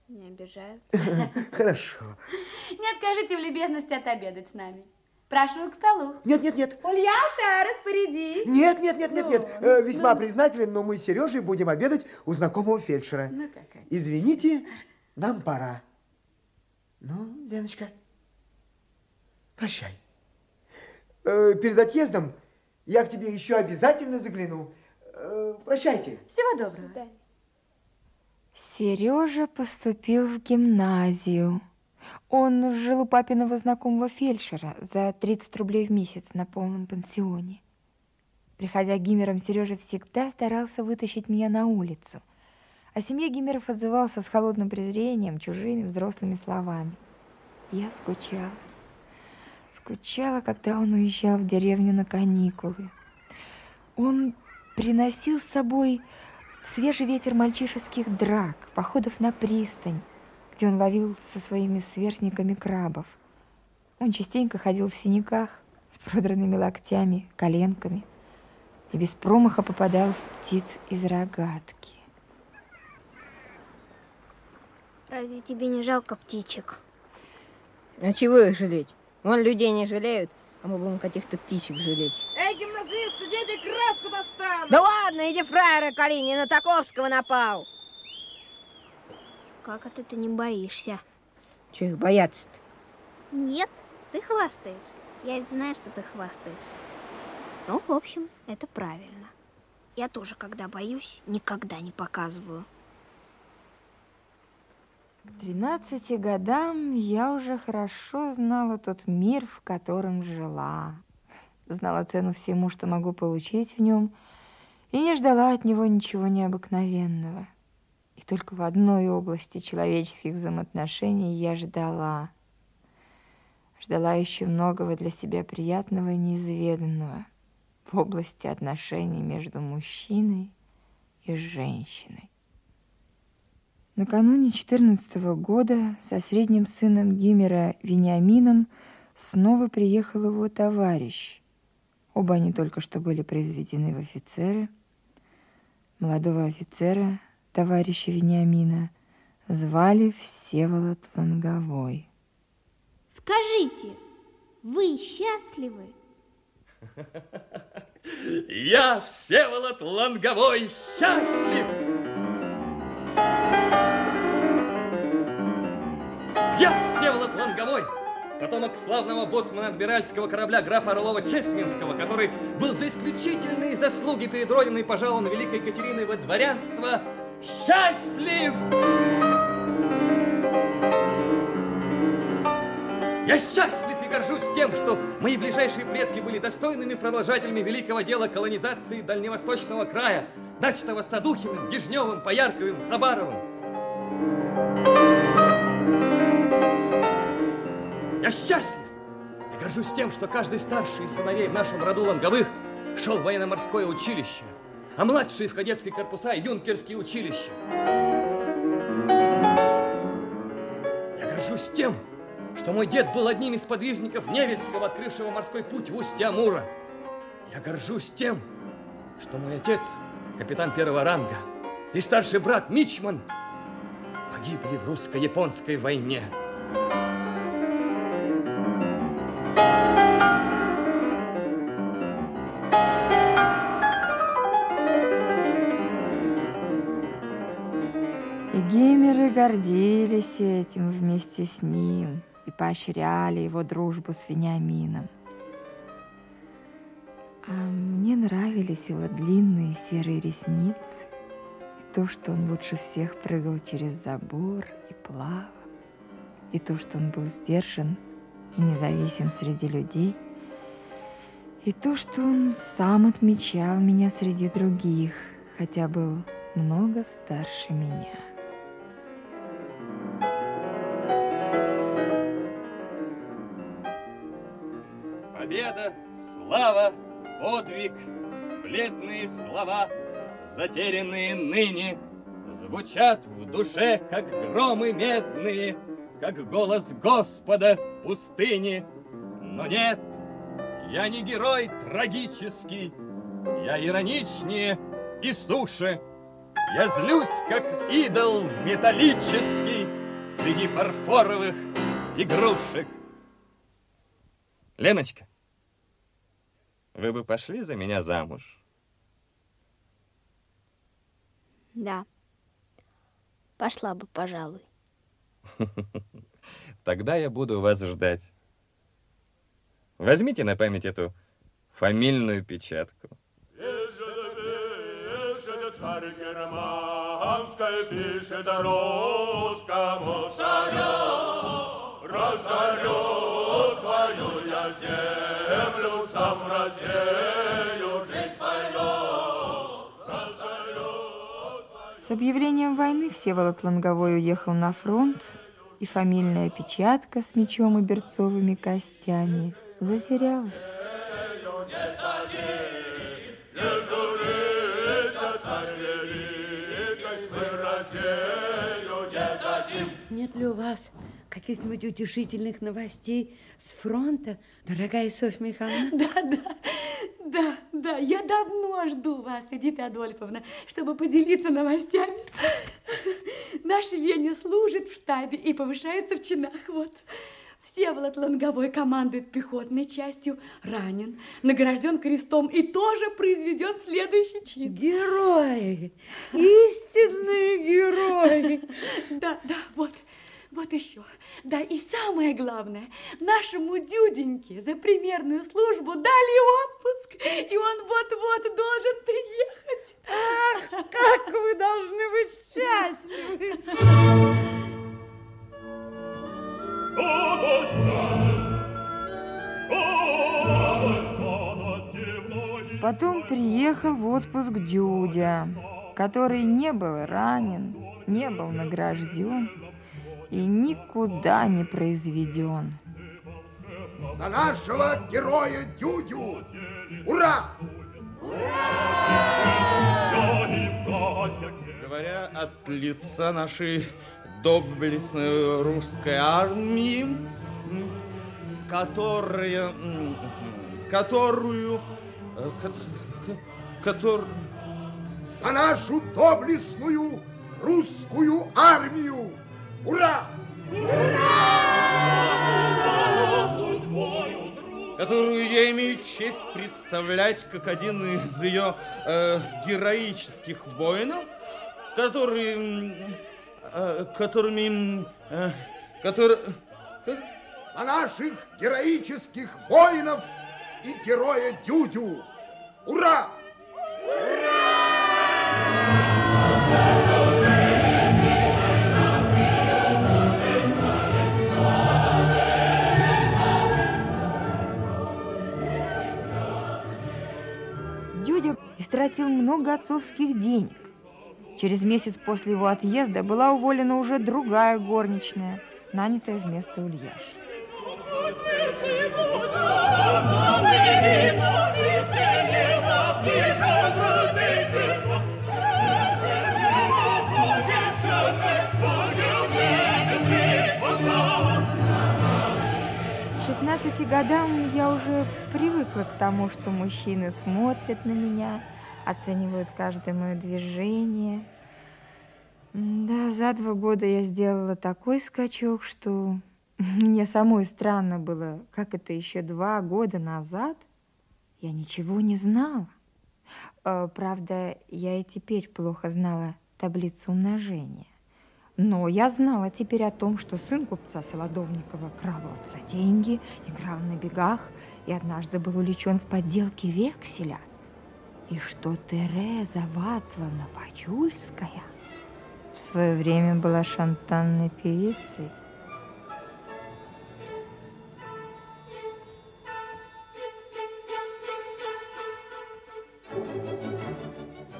Не обижают. Хорошо. Не откажите в любезности отобедать с нами. Прошу к столу. Нет, нет, нет. Ульяша, распорядись. Нет, нет, нет, нет, нет. Э, Весьма признателен, но мы с Сережей будем обедать у знакомого фельдшера. Ну, какая. Извините, нам пора. Ну, Леночка, прощай. Э, Перед отъездом я к тебе еще обязательно загляну. Э, Прощайте. Всего доброго. Сережа поступил в гимназию. Он жил у папиного знакомого фельдшера за 30 рублей в месяц на полном пансионе. Приходя к Гиммерам, Сережа всегда старался вытащить меня на улицу. О семье Гиммеров отзывался с холодным презрением, чужими взрослыми словами. Я скучала. Скучала, когда он уезжал в деревню на каникулы. Он приносил с собой свежий ветер мальчишеских драк, походов на пристань, где он ловил со своими сверстниками крабов. Он частенько ходил в синяках с продранными локтями, коленками и без промаха попадал в птиц из рогатки. Разве тебе не жалко птичек? А чего их жалеть? Вон людей не жалеют, а мы будем каких-то птичек жалеть. Эй, гимназисты, дети краску достанут! Да ладно, иди фраера коли, не на Таковского напал. Как это ты не боишься? Чего их бояться-то? Нет, ты хвастаешь. Я ведь знаю, что ты хвастаешь. Ну, в общем, это правильно. Я тоже, когда боюсь, никогда не показываю. К 13 годам я уже хорошо знала тот мир, в котором жила. Знала цену всему, что могу получить в нем, и не ждала от него ничего необыкновенного. И только в одной области человеческих взаимоотношений я ждала. Ждала еще многого для себя приятного и неизведанного в области отношений между мужчиной и женщиной. Накануне 14 года со средним сыном Гимера Вениамином снова приехал его товарищ. Оба они только что были произведены в офицеры. Молодого офицера, товарища Вениамина, звали Всеволод Лонговой. Скажите, вы счастливы? Я, Всеволод Лонговой, счастлив! Я, Всеволод Лонговой, потомок славного боцмана адмиральского корабля графа Орлова Чесминского, который был за исключительные заслуги перед Родиной пожалован Великой Екатериной во дворянство, счастлив! Я счастлив и горжусь тем, что мои ближайшие предки были достойными продолжателями великого дела колонизации Дальневосточного края, начатого Стадухиным, Дежневым, Поярковым, Хабаровым. Я счастлив и горжусь тем, что каждый старший из сыновей в нашем роду Ланговых шел в военно-морское училище, а младшие в кадетские корпуса и юнкерские училища. Я горжусь тем, что мой дед был одним из подвижников Невельского, открывшего морской путь в устье Амура. Я горжусь тем, что мой отец, капитан первого ранга, и старший брат Мичман погибли в русско-японской войне. И гордились этим вместе с ним и поощряли его дружбу с Вениамином. А мне нравились его длинные серые ресницы и то, что он лучше всех прыгал через забор и плавал, и то, что он был сдержан и независим среди людей, и то, что он сам отмечал меня среди других, хотя был много старше меня. Победа, слава, подвиг, бледные слова, затерянные ныне, звучат в душе, как громы медные, как голос Господа в пустыне. Но нет, я не герой трагический, я ироничнее и суше. Я злюсь, как идол металлический среди фарфоровых игрушек. Леночка, вы бы пошли за меня замуж? Да. Пошла бы, пожалуй. Тогда я буду вас ждать. Возьмите на память эту фамильную печатку. Царь германской пишет русскому царю, Разорю твою я землю, сам рассею, жить пойду. С объявлением войны Всеволод Лонговой уехал на фронт, и фамильная печатка с мечом и берцовыми костями затерялась. Нет ли у вас каких-нибудь утешительных новостей с фронта, дорогая Софья Михайловна? Да, да, да, да, я давно жду вас, Эдита Адольфовна, чтобы поделиться новостями. Наш Веня служит в штабе и повышается в чинах, вот. Всеволод Лонговой командует пехотной частью, ранен, награжден крестом и тоже произведен в следующий чин. Герои! Истинные герои! Да, да, вот. Вот еще. Да, и самое главное, нашему Дюденьке за примерную службу дали отпуск, и он вот-вот должен приехать. Ах, как вы должны быть счастливы! Потом приехал в отпуск Дюдя, который не был ранен, не был награжден и никуда не произведен. За нашего героя Дюдю! Ура! Говоря от лица нашей доблестной русской армии, которая, которую, которую... За нашу доблестную русскую армию! Ура! которую я имею честь представлять как один из ее э, героических воинов, который, э, которыми, э, который, За наших героических воинов и героя Дюдю! Ура! Истратил много отцовских денег. Через месяц после его отъезда была уволена уже другая горничная, нанятая вместо Ульяши. К 16 годам я уже привыкла к тому, что мужчины смотрят на меня, оценивают каждое мое движение. Да, за два года я сделала такой скачок, что мне самой странно было, как это еще два года назад я ничего не знала. Э, Правда, я и теперь плохо знала таблицу умножения. Но я знала теперь о том, что сын купца Солодовникова крал у отца деньги, играл на бегах и однажды был увлечен в подделке векселя. И что Тереза Вацлавна Пачульская в свое время была шантанной певицей.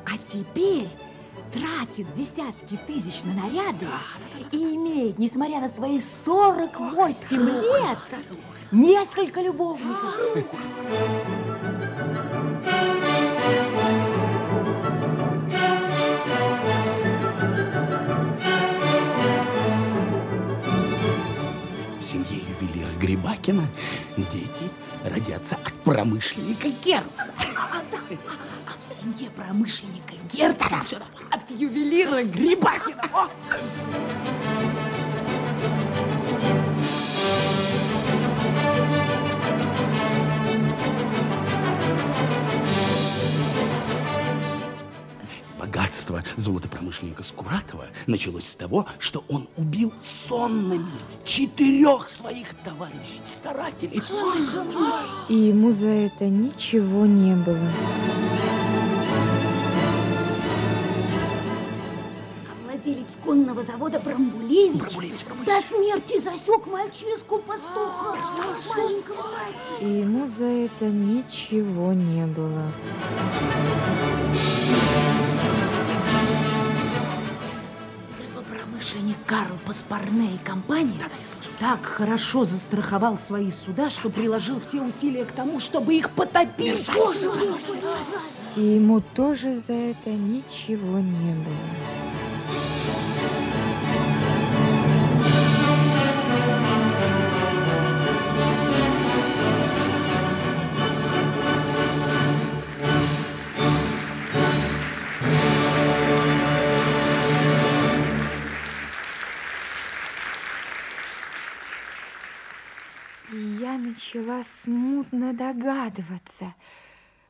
А теперь тратит десятки тысяч на наряды и имеет, несмотря на свои 48 лет, несколько любовников. В Грибакина дети родятся от промышленника Герца. А, да, в семье промышленника Герца от ювелира Грибакина. О! Богатство золотопромышленника Скуратова началось с того, что он убил сонными четырех своих товарищей, старателей. И ему за это ничего не было. А владелец конного завода Брамбулевич, до смерти засек мальчишку-пастуха. И ему за это ничего не было. Рыбопромышленник Карл Паспарне и компания так хорошо застраховал свои суда, что приложил все усилия к тому, чтобы их потопить. Мой! И ему тоже за это ничего не было. Я начала смутно догадываться,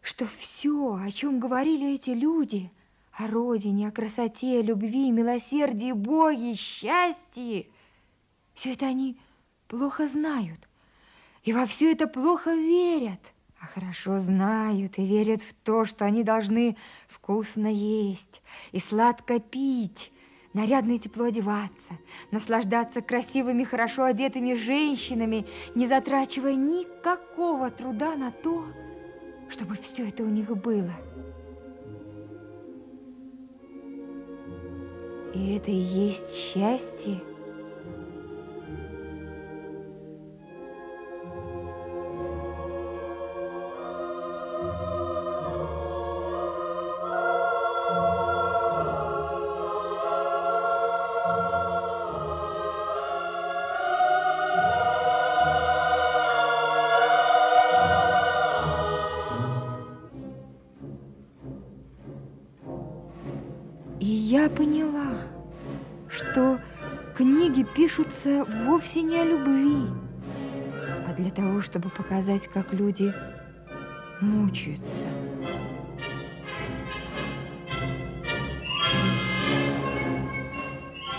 что все, о чем говорили эти люди, о родине, о красоте, любви, милосердии, Боге, счастье, все это они плохо знают и во все это плохо верят, а хорошо знают и верят в то, что они должны вкусно есть и сладко пить, нарядно и тепло одеваться, наслаждаться красивыми, хорошо одетыми женщинами, не затрачивая никакого труда на то, чтобы все это у них было. И это и есть счастье. Пишутся вовсе не о любви, а для того, чтобы показать, как люди мучаются.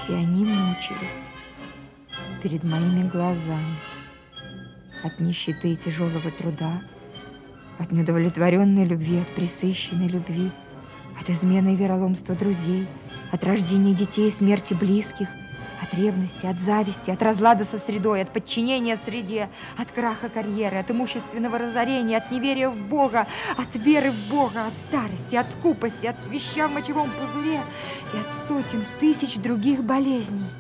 И они мучились перед моими глазами от нищеты и тяжелого труда, от неудовлетворенной любви, от пресыщенной любви, от измены и вероломства друзей, от рождения детей и смерти близких, ревности, от зависти, от разлада со средой, от подчинения среде, от краха карьеры, от имущественного разорения, от неверия в Бога, от веры в Бога, от старости, от скупости, от свища в мочевом пузыре и от сотен тысяч других болезней.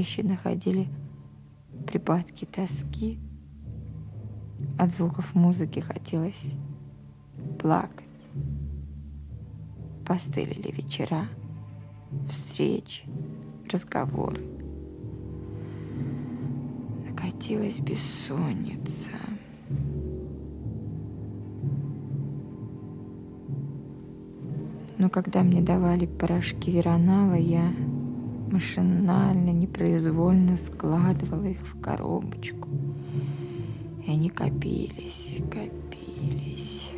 Чаще находили припадки тоски. От звуков музыки хотелось плакать. Постылили вечера, встречи, разговоры. Накатилась бессонница. Но когда мне давали порошки веронала, я машинально, непроизвольно складывала их в коробочку. И они копились, копились.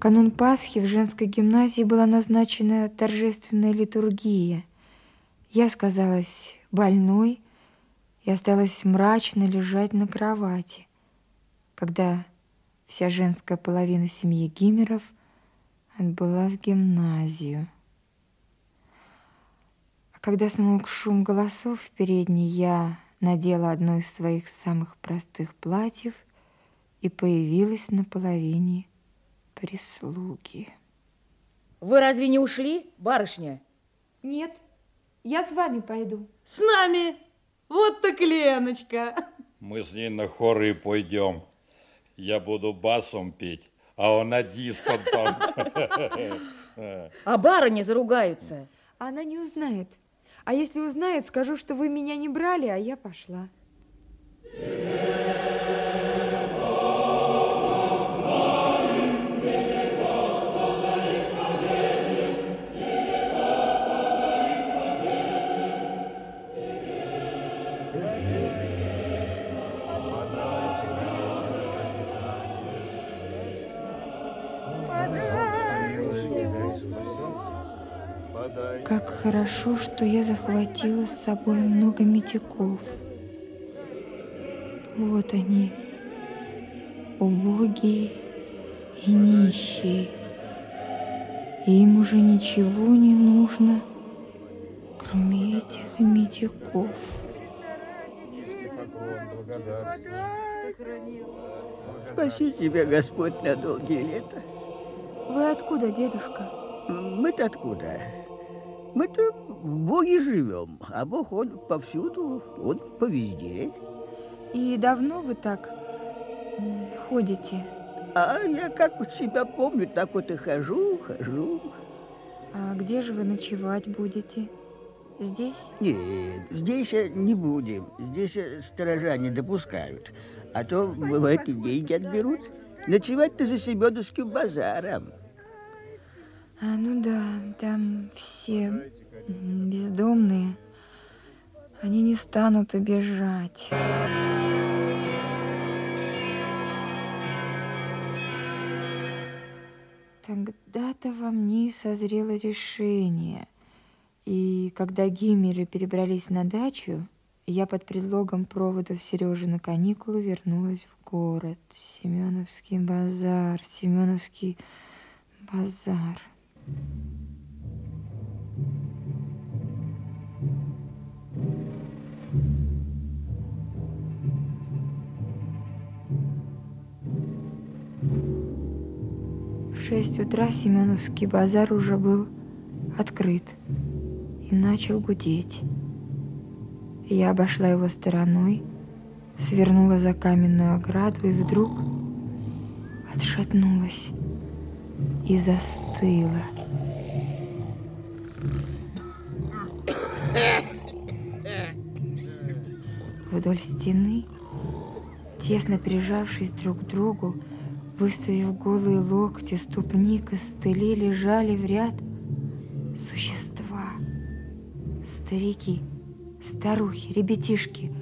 канун Пасхи в женской гимназии была назначена торжественная литургия. Я сказалась больной и осталась мрачно лежать на кровати, когда вся женская половина семьи Гимеров отбыла в гимназию. А когда смолк шум голосов в передней, я надела одно из своих самых простых платьев и появилась на половине прислуги. Вы разве не ушли, барышня? Нет, я с вами пойду. С нами? Вот так Леночка. Мы с ней на хоры и пойдем. Я буду басом петь, а он на диском там. А барыни заругаются. Она не узнает. А если узнает, скажу, что вы меня не брали, а я пошла. Yeah. Хорошо, что я захватила с собой много медиков. Вот они, убогие и нищие. им уже ничего не нужно, кроме этих медиков. Спаси тебя, Господь, на долгие лета. Вы откуда, дедушка? Мы-то откуда? Мы-то в Боге живем, а Бог, Он повсюду, Он повезде. И давно вы так ходите? А я как себя помню, так вот и хожу, хожу. А где же вы ночевать будете? Здесь? Нет, здесь не будем. Здесь сторожа не допускают. А то, бывает, и деньги отберут. Ночевать-то за Семеновским базаром. А, ну да, там все бездомные. Они не станут обижать. Тогда-то во мне созрело решение. И когда гиммеры перебрались на дачу, я под предлогом проводов Сережи на каникулы вернулась в город. Семеновский базар, Семеновский базар. В шесть утра Семеновский базар уже был открыт и начал гудеть. Я обошла его стороной, свернула за каменную ограду и вдруг отшатнулась. и застыла. Вдоль стены, тесно прижавшись друг к другу, выставив голые локти, ступни, костыли, лежали в ряд существа. Старики, старухи, ребятишки,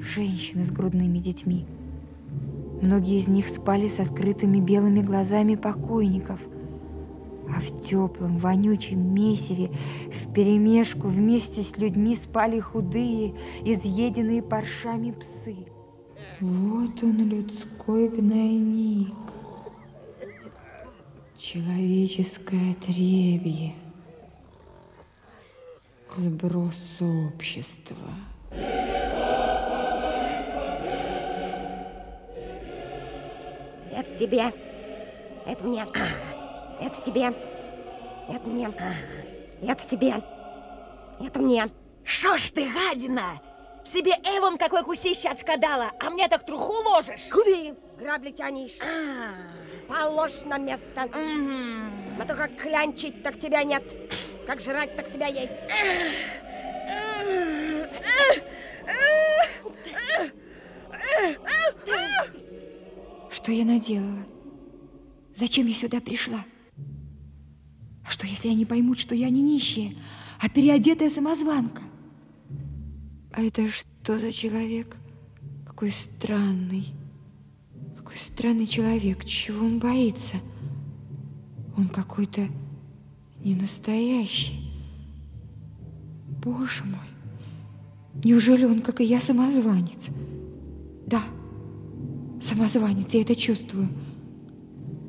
женщины с грудными детьми. Многие из них спали с открытыми белыми глазами покойников, а в теплом, вонючем месиве вперемешку вместе с людьми спали худые, изъеденные паршами псы. Вот он, людской гнойник, человеческое требье, сброс общества. Это тебе. Это мне. Это тебе. Это мне. Это тебе. Это мне. Шо ж ты, гадина? Себе Эван какой кусище отшкодала, а мне так труху ложишь? Куды? Грабли тянешь. Положь на место. А то как клянчить, так тебя нет. Как жрать, так тебя есть. Что я наделала? Зачем я сюда пришла? Что, если они поймут, что я не нищая, а переодетая самозванка? А это что за человек? Какой странный. Какой странный человек. Чего он боится? Он какой-то ненастоящий. Боже мой. Неужели он, как и я, самозванец? Да, самозванец, я это чувствую.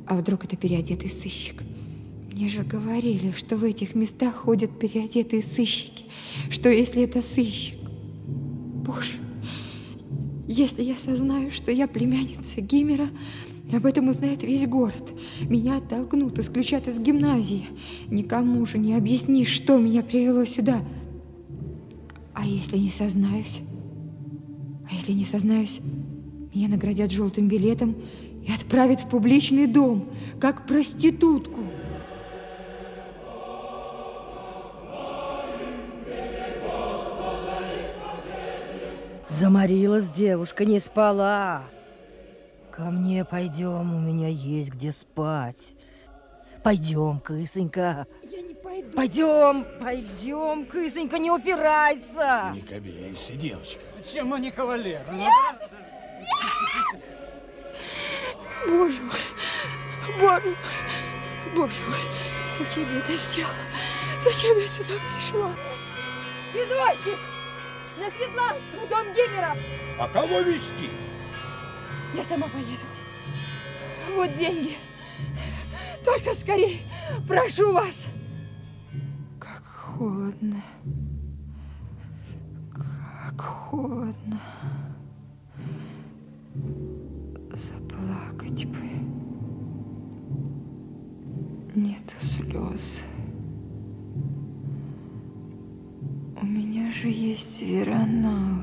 А вдруг это переодетый сыщик? Мне же говорили, что в этих местах ходят переодетые сыщики. Что если это сыщик? Боже, если я сознаю, что я племянница Гиммера, об этом узнает весь город. Меня оттолкнут, исключат из гимназии. Никому же не объяснишь, что меня привело сюда. А если не сознаюсь? А если не сознаюсь, меня наградят желтым билетом и отправят в публичный дом, как проститутку. Заморилась девушка, не спала. Ко мне пойдем, у меня есть где спать. Пойдем, кысонька. Я не пойду. Пойдем, пойдем, кысонька, не упирайся. Не кабенься, девочка. Почему не кавалер? Нет! Нет! Боже мой, боже, боже мой, зачем я это сделала? Зачем я сюда пришла? Извозчик! На Светланскую, дом Гиммеров! А кого вести? Я сама поеду. Вот деньги. Только скорей, прошу вас. Как холодно. Как холодно. Заплакать бы. Нету слез. Же есть веронал.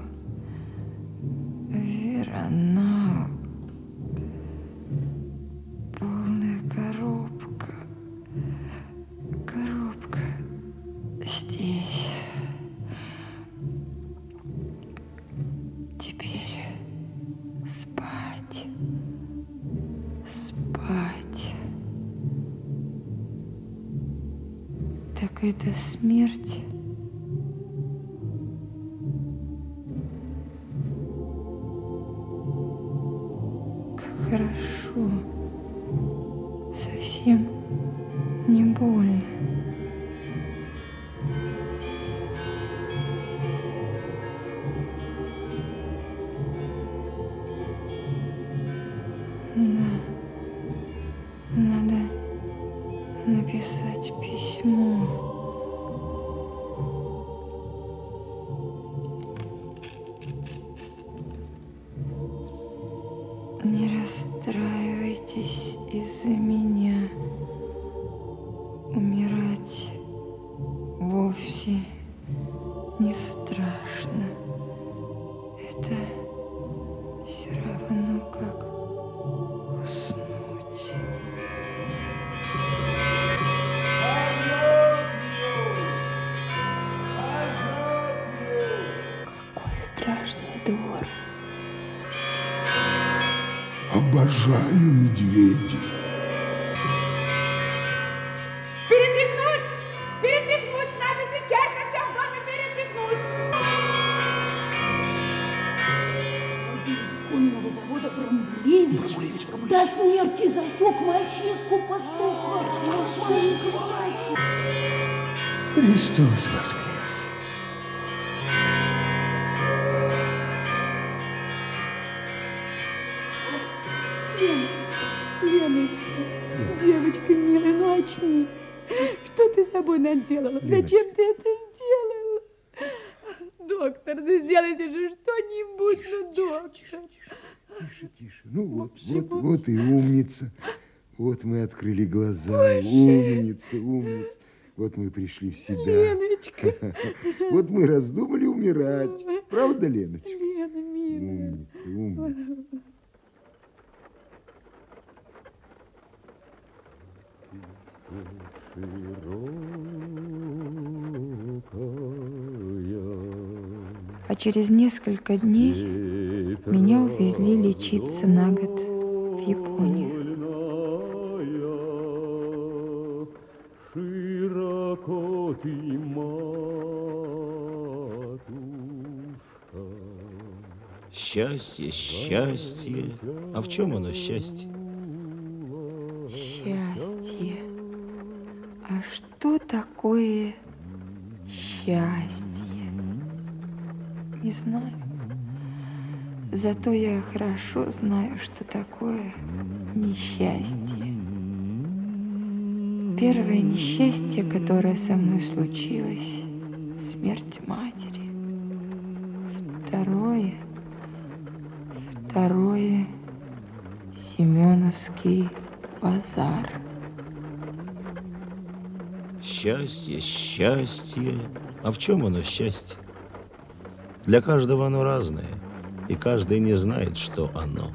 Что ты с собой наделала? Зачем ты это сделала? Доктор, да сделайте же что-нибудь, ну, доктор. Тише, тише. Ну вот, вот, вот и умница. Вот мы открыли глаза. Умница, умница. Вот мы пришли в себя. Леночка. Вот мы раздумали умирать. Правда, Леночка? Лена, милая. Умница, умница. А через несколько дней меня увезли лечиться на год в Японию. Широко ты, Счастье, счастье. А в чем оно счастье? Счастье. А что такое счастье? Не знаю. Зато я хорошо знаю, что такое несчастье. Первое несчастье, которое со мной случилось, смерть матери. Второе, второе, Семеновский базар. Счастье, счастье. А в чем оно счастье? Для каждого оно разное, и каждый не знает, что оно.